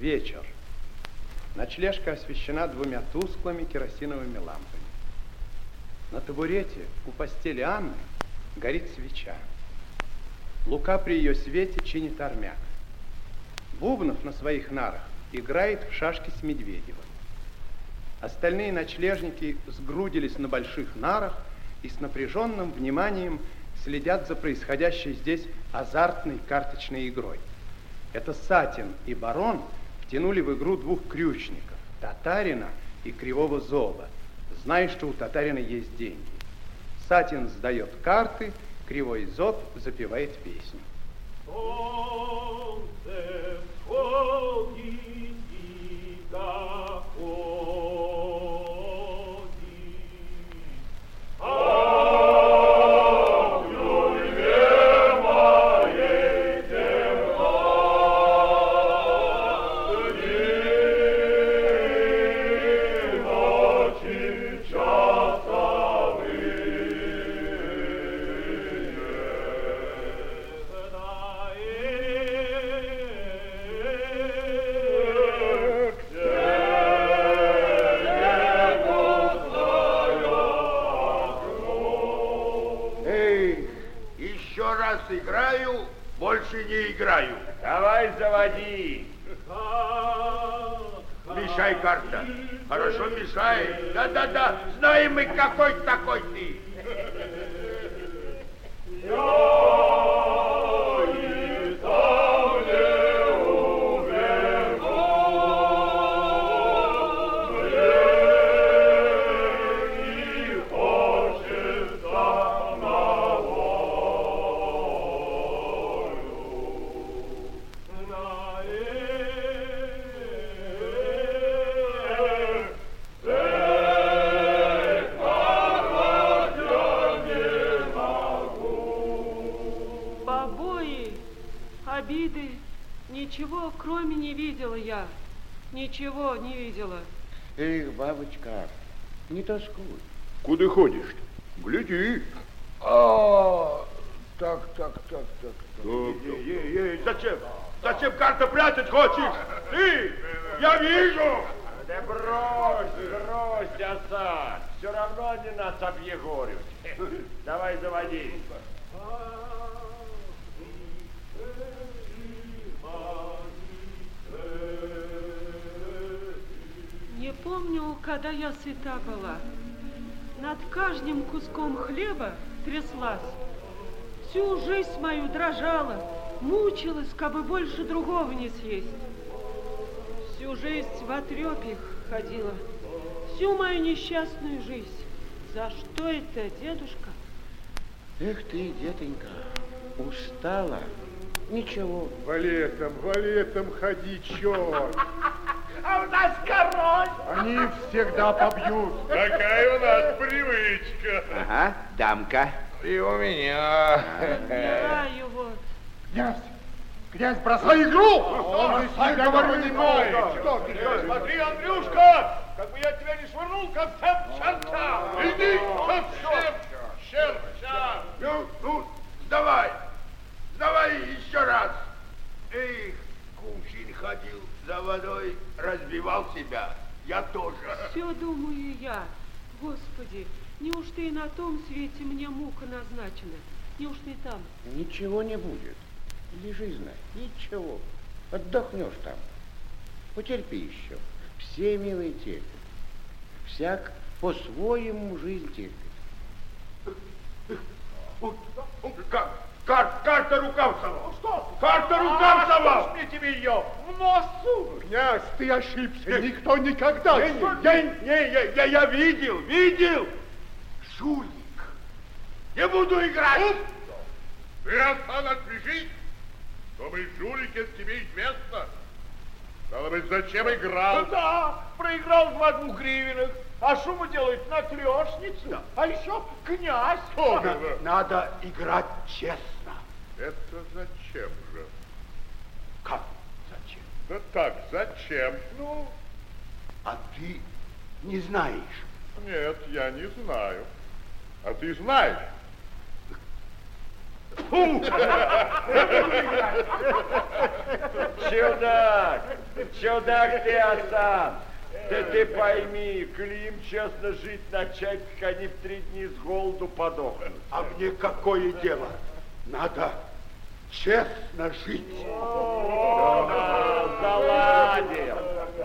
Вечер. Ночлежка освещена двумя тусклыми керосиновыми лампами. На табурете у постели Анны горит свеча. Лука при ее свете чинит армяк. Бубнов на своих нарах играет в шашки с Медведевым. Остальные ночлежники сгрудились на больших нарах и с напряженным вниманием следят за происходящей здесь азартной карточной игрой. Это Сатин и Барон втянули в игру двух крючников, Татарина и Кривого Зоба, зная, что у Татарина есть деньги. Сатин сдает карты, Кривой Зоб запевает песню. больше не играю. Давай заводи. Мешай карта. Хорошо мешай. Да-да-да, знаем мы, какой такой ты. Ничего не видела. Эх, бабочка, не тоскуй. Куда ходишь? Гляди. А, так, так, так, так. так. Ей, ей, ей, зачем? Зачем карта прятать хочешь? Ты! Я вижу! Да брось, брось, Асад. Все равно они нас объегорят. Давай заводи. Помню, когда я сыта была, над каждым куском хлеба тряслась. Всю жизнь мою дрожала, мучилась, как бы больше другого не съесть. Всю жизнь в отрепе ходила, всю мою несчастную жизнь. За что это, дедушка? Эх ты, детонька, устала. Ничего. Валетом, валетом ходи, черт. А у нас король. Они всегда побьют. Такая у нас привычка. Ага, дамка. И у меня. Отбираю вот. Князь, князь, бросай игру! Он же говорю, не знает. Смотри, Андрюшка, как бы я тебя не швырнул, как черта. Иди, совсем черта. Ну, ну, давай, давай еще раз. Эх, Кумшин ходил за водой разбивал себя. Я тоже. Все думаю я. Господи, неужто и на том свете мне мука назначена? Неужто и там? Ничего не будет. Лежи, знай, ничего. Отдохнешь там. Потерпи еще. Все, милые, терпят. Всяк по-своему жизнь терпит. Как? Кар карта рукавцева. Что? Карта. А, мне тебе ее в носу. Князь, ты ошибся. Никто никогда. Не, не, я, не, я, я, я видел, видел. Жулик. Не буду играть. Ты, Асан, отпишись, чтобы жулике тебе известно. Стало быть, зачем играл? Да, проиграл два двух гривенных. А что мы делаем на трешнице? Да. А еще князь. Надо, надо играть честно. Это зачем же? Как зачем? Да так, зачем? Ну, а ты не знаешь? Нет, я не знаю. А ты знаешь? Чудак! Чудак ты, Асан! Да ты пойми, Клим честно жить начать, как они в три дни с голоду подохнут. А мне какое дело? Надо честно жить. Да, заладил.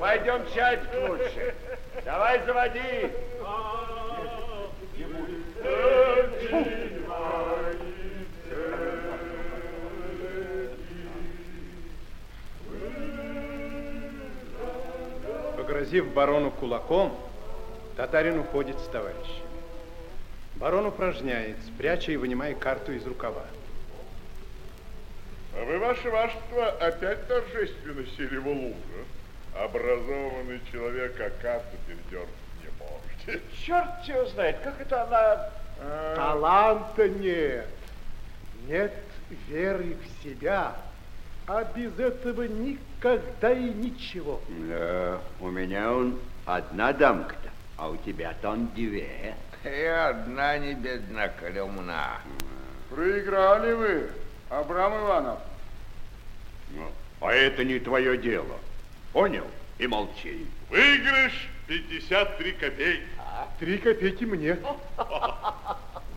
Пойдем чать лучше. Давай заводи. Погрозив барону кулаком, татарин уходит с товарищами. Барон упражняет, пряча и вынимая карту из рукава. А вы, ваше вашество, опять торжественно сели в лужу. Образованный человек, а карту передернуть не можете. Черт его знает, как это она... А. Таланта нет, нет веры в себя, а без этого никогда и ничего. Да, у меня он одна дамка-то, а у тебя-то он две. И одна не бедна, коли умна. Проиграли вы, Абрам Иванов. Ну, а это не твое дело. Понял? И молчи. Выигрыш 53 копейки. Три копейки мне.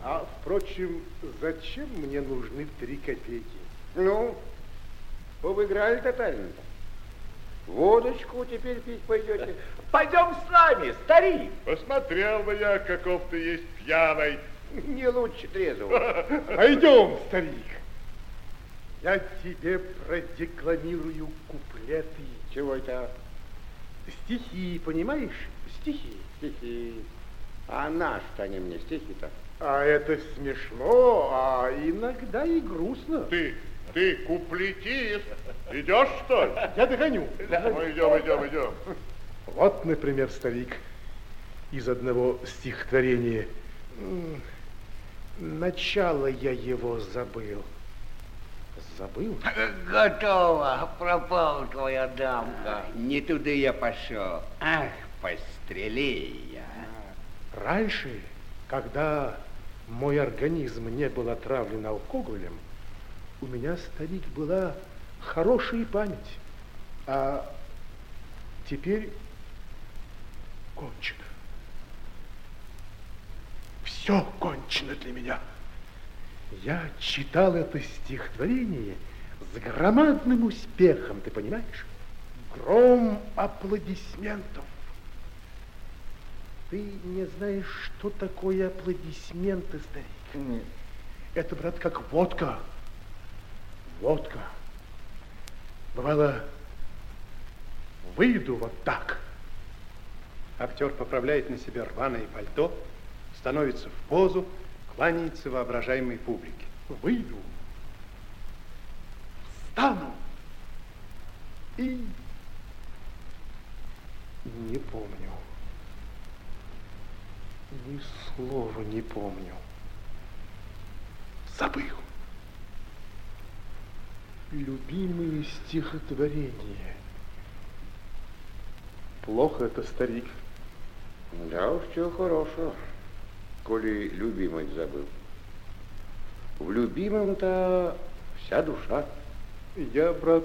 А, впрочем, зачем мне нужны три копейки? Ну, повыиграли татарин. Водочку теперь пить пойдете. Пойдем с нами, старик. Посмотрел бы я, каков ты есть пьяный. Не лучше трезвого. Пойдем, старик. Я тебе продекламирую куплеты. Чего это? Стихи, понимаешь? Стихи. Стихи. А на что они мне стихи-то? А это смешно, а иногда и грустно. Ты, ты куплетист. Идешь, что ли? Я догоню. Ну, идем, идем, идем. Вот, например, старик из одного стихотворения. Начало я его забыл. Забыл? Готово, пропала твоя дамка. Не туда я пошел. Ах, пострелей я. Раньше, когда мой организм не был отравлен алкоголем, у меня, старик, была хорошая память. А теперь кончено. Все кончено для меня. Я читал это стихотворение с громадным успехом, ты понимаешь? Гром аплодисментов. Ты не знаешь, что такое аплодисменты, старик? Это, брат, как водка. Водка. Бывало, выйду вот так. Актер поправляет на себе рваное пальто, становится в позу, кланяется воображаемой публике. Выйду, встану и не помню. Ни слова не помню. Забыл. Любимые стихотворения. Плохо это, старик. Да уж, чего хорошего, коли любимый забыл. В любимом-то вся душа. Я, брат,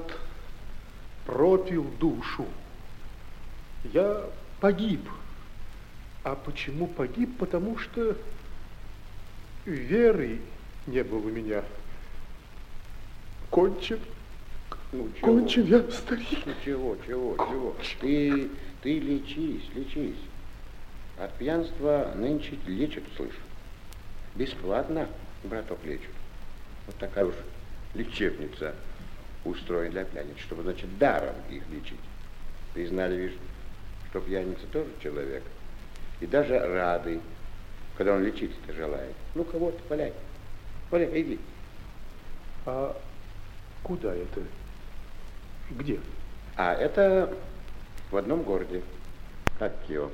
пропил душу. Я погиб. А почему погиб? Потому что веры не было у меня. Кончен. Ну, чего? Кончен я, старик. Ну, чего, чего, чего? Ты, ты лечись, лечись. От пьянства нынче лечат, слышь. Бесплатно, браток, лечат. Вот такая уж лечебница устроена для пьяниц, чтобы, значит, даром их лечить. Признали, видишь, что пьяница тоже человек. И даже рады, когда он лечить-то желает. Ну-ка вот, валяй. Валяй, иди. А куда это? Где? А это в одном городе. Как его?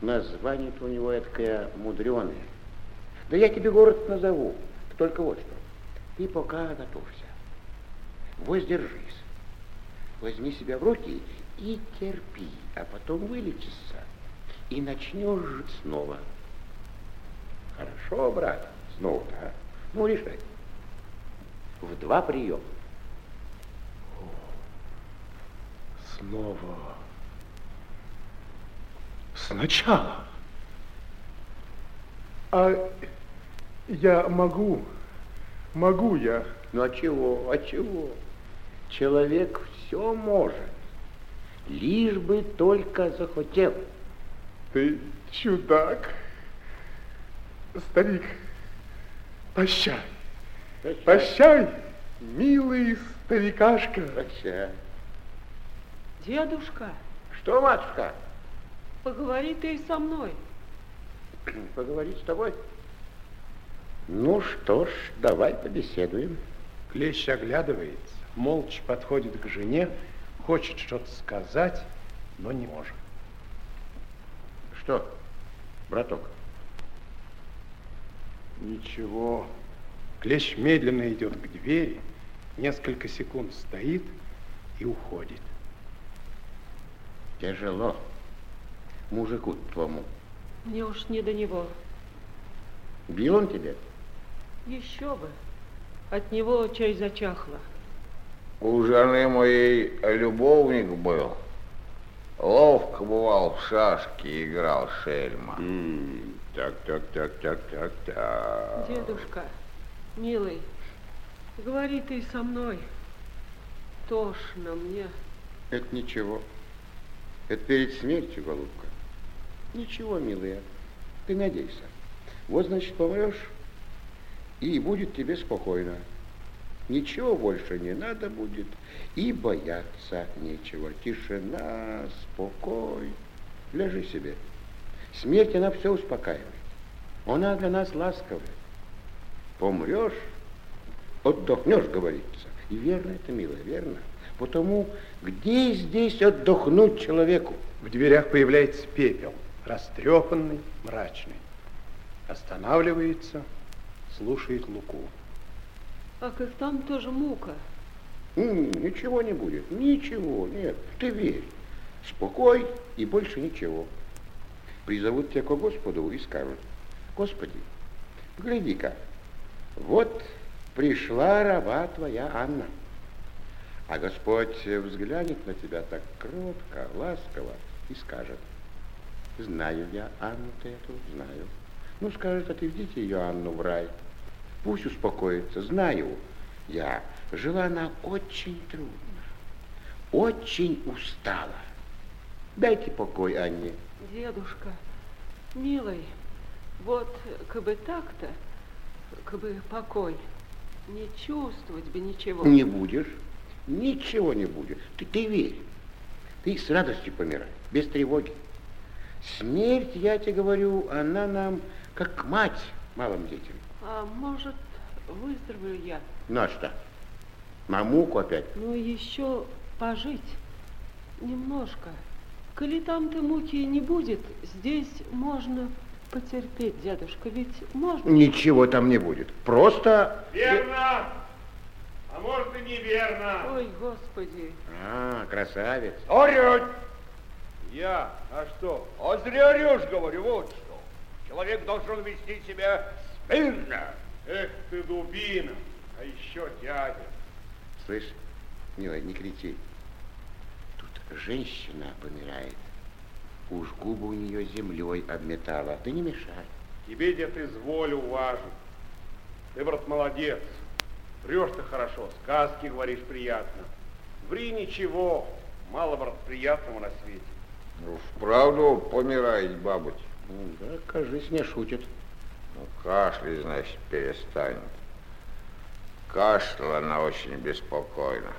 Название у него такое мудреное. Да я тебе город назову. Только вот что. Ты пока готовься. Воздержись. Возьми себя в руки и терпи, а потом вылечишься. И начнешь жить снова. Хорошо, брат, снова-то, а? Ну, решай. В два приема. Снова. Сначала. А я могу, могу я. Ну, а чего, а чего? Человек все может, лишь бы только захотел. Ты чудак. Старик, прощай. Прощай. Прощай, милый старикашка. Прощай. Дедушка, Что, матушка, поговори ты и со мной. поговорить с тобой? Ну что ж, давай побеседуем. Клещ оглядывается, молча подходит к жене, хочет что-то сказать, но не может. Что, браток? Ничего. Клещ медленно идет к двери, несколько секунд стоит и уходит. Тяжело. Мужику твоему. Мне уж не до него. Бил он тебе? Еще бы. От него чай зачахло. У жены моей любовник был. Ловко бывал в шашки играл шельма. Так, так, так, так, так, так. Дедушка, милый, говори ты со мной. Тошно мне. Это ничего. Это перед смертью, голубка. Ничего, милая, ты надейся. Вот, значит, помрешь, и будет тебе спокойно. Ничего больше не надо будет, и бояться нечего. Тишина, спокой. Лежи себе. Смерть, она все успокаивает. Она для нас ласковая. Помрешь, отдохнешь, говорится. И верно это, милая, верно. Потому где здесь отдохнуть человеку? В дверях появляется пепел, растрепанный, мрачный. Останавливается, слушает Луку. Ах, их там тоже мука. М, Ничего не будет, ничего, нет, ты верь. Спокой и больше ничего. Призовут тебя к Господу и скажут, Господи, гляди-ка, вот пришла раба твоя Анна. А Господь взглянет на тебя так кротко, ласково и скажет, знаю я Анну-то эту, знаю. Ну, скажет, отведите ее, Анну, в рай. Пусть успокоится, знаю я. Жила она очень трудно, очень устала. Дайте покой Анне. Дедушка, милый, вот как бы так-то, как бы покой, не чувствовать бы ничего. Не будешь, ничего не будет. Ты, ты верь. Ты с радостью помирай, без тревоги. Смерть, я тебе говорю, она нам как мать малым детям. А может, выздоровею я? На что? На муку опять? Ну, еще пожить немножко. Коли там-то муки не будет, здесь можно потерпеть, дедушка, ведь можно? Ничего там не будет. Просто... Верно! А может и неверно. Ой, господи. А, красавец. Орёть! Я? А что? А зря орешь, говорю, вот что. Человек должен вести себя смирно. Эх ты, дубина. А еще дядя. Слышь, милая, не кричи. Тут женщина помирает. Уж губы у нее землей обметала. Ты не мешай. Тебе, дед, изволю уважить. Ты, брат, молодец. Врешь ты хорошо, сказки говоришь приятно. Ври ничего, мало, брат, приятного на свете. Ну, вправду помирает бабуть. Ну, Да, кажись, не шутит. Ну, кашля, значит, перестанет. Кашляла она очень беспокойно.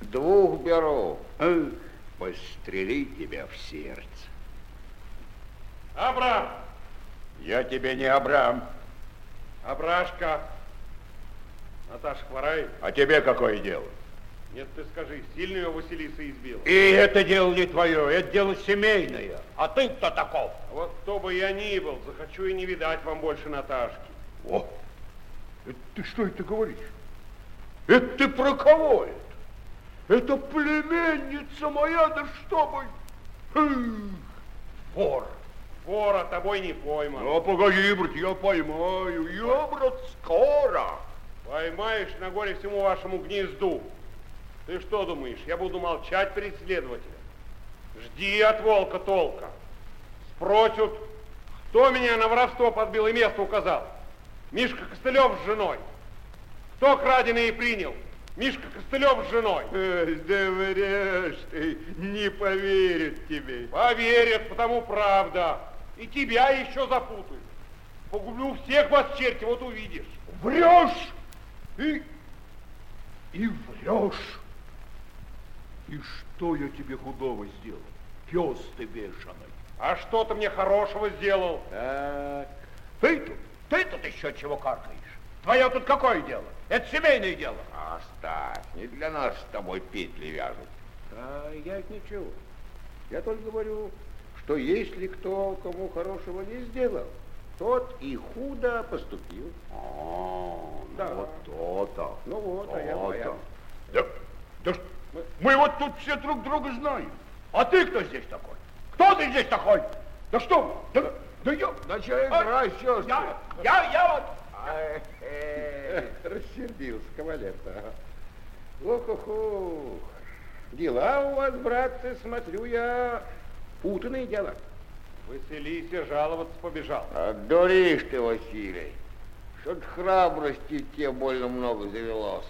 Двух беру. Эх, пострели тебя в сердце. Абрам! Я тебе не Абрам. Абрашка! Наташа хворает? А тебе какое дело? Нет, ты скажи, сильно ее Василиса избила? И это дело не твое, это дело семейное. А ты кто таков? А Вот кто бы я ни был, захочу и не видать вам больше Наташки. О, это ты что это говоришь? Это ты про кого это? Это племенница моя, да что бы? Эх, Вор, Вора тобой не пойман. Ну, погоди, брат, я поймаю. Я, брат, скоро. Поймаешь на горе всему вашему гнезду. Ты что думаешь, я буду молчать перед следователем? Жди от волка толка. Спросят, кто меня на воровство подбил и место указал? Мишка Костылев с женой. Кто краденый принял? Мишка Костылев с женой. Эй, да врешь ты, не поверят тебе. Поверят, потому правда. И тебя еще запутают. Погублю всех вас, черти, вот увидишь. Врешь и, и врешь. И что я тебе худого сделал? Пес ты бешеный. А что ты мне хорошего сделал? Так, ты тут, ты тут еще чего каркаешь? Твое тут какое дело? Это семейное дело. Оставь, не для нас с тобой петли вяжут. А я ведь ничего. Я только говорю, что если кто кому хорошего не сделал, тот и худо поступил. А, Да. ну вот то-то. Ну вот, а я моя. Да, да ж- мы вот тут все друг друга знаем. А ты кто здесь такой? Кто ты здесь такой? Да что? вы? Да, да я... Да что А, играй, сестры? Я, я, я вот... Ай, эй, Рассердился кавалер-то. Ох-ох-ох. Дела у вас, братцы, смотрю я, путанные дела. Василисе жаловаться побежал. Отдуришь ты, Василий. Что-то храбрости тебе больно много завелось.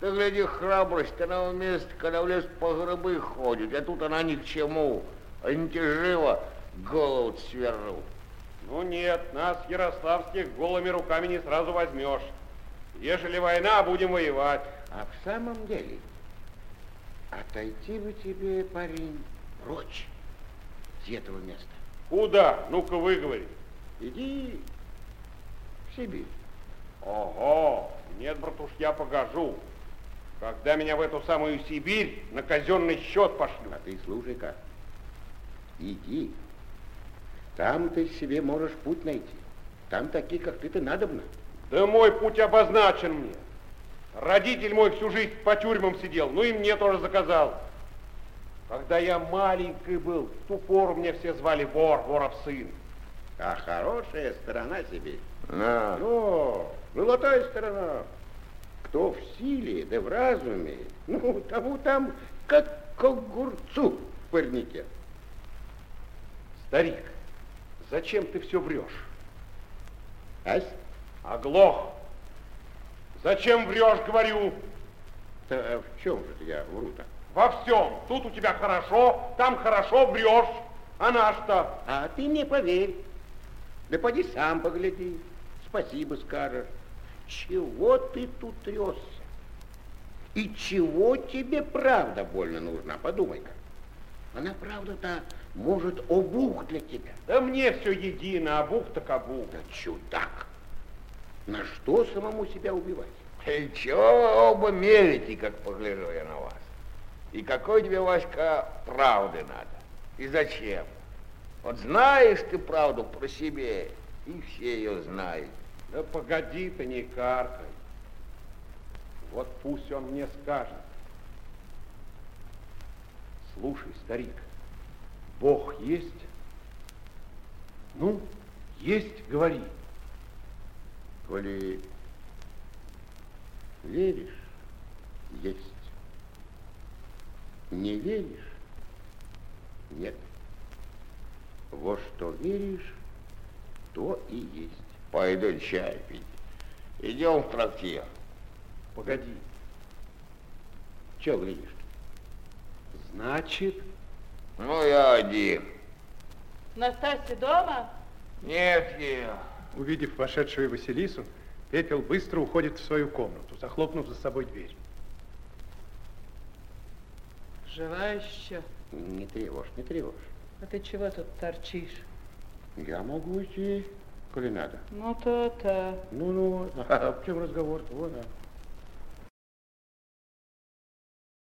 Ты гляди, храбрость, она в месте, когда в лес по гробы ходит, а тут она ни к чему. Они тебе живо голову свернут. Ну нет, нас, ярославских, голыми руками не сразу возьмешь. Ежели война, будем воевать. А в самом деле, отойти бы тебе, парень, прочь с этого места. Куда? Ну-ка выговори. Иди в Сибирь. Ого, нет, братуш, я покажу. Когда меня в эту самую Сибирь на казенный счет пошлют. А ты слушай-ка, иди. Там ты себе можешь путь найти. Там такие, как ты-то, надобно. Да мой путь обозначен мне. Родитель мой всю жизнь по тюрьмам сидел, ну и мне тоже заказал. Когда я маленький был, в ту пору меня все звали вор, воров сын. А хорошая сторона себе. На, ну, золотая сторона. Кто в силе, да в разуме, ну, тому там, как к огурцу в парнике. Старик, зачем ты все врешь? Ась? Оглох. Зачем врешь, говорю? Да в чем же я вру-то? Во всем. Тут у тебя хорошо, там хорошо, врешь. А наш-то? А ты мне поверь. Да поди сам погляди. Спасибо скажешь. Чего ты тут тресся? И чего тебе правда больно нужна? Подумай-ка. Она правда-то может обух для тебя. Да мне все едино, обух так обух. Да чудак. На что самому себя убивать? И чего оба мерите, как погляжу я на вас? И какой тебе, Васька, правды надо? И зачем? Вот знаешь ты правду про себе, и все ее знают. Да погоди ты, не каркай. Вот пусть он мне скажет. Слушай, старик, Бог есть? Ну, есть, говори. Коли веришь, есть. Не веришь, нет. Во что веришь, то и есть. Пойду чай пить. Идем в трактир. Погоди. Чего глядишь? Значит, Ну, я один. Настасья дома? Нет ее. Увидев вошедшую Василису, Пепел быстро уходит в свою комнату, захлопнув за собой дверь. Жива еще. Не тревожь, не тревожь. А ты чего тут торчишь? Я могу идти, коли надо. Ну, то-то. Ну-ну, а в чем разговор? Вон, а.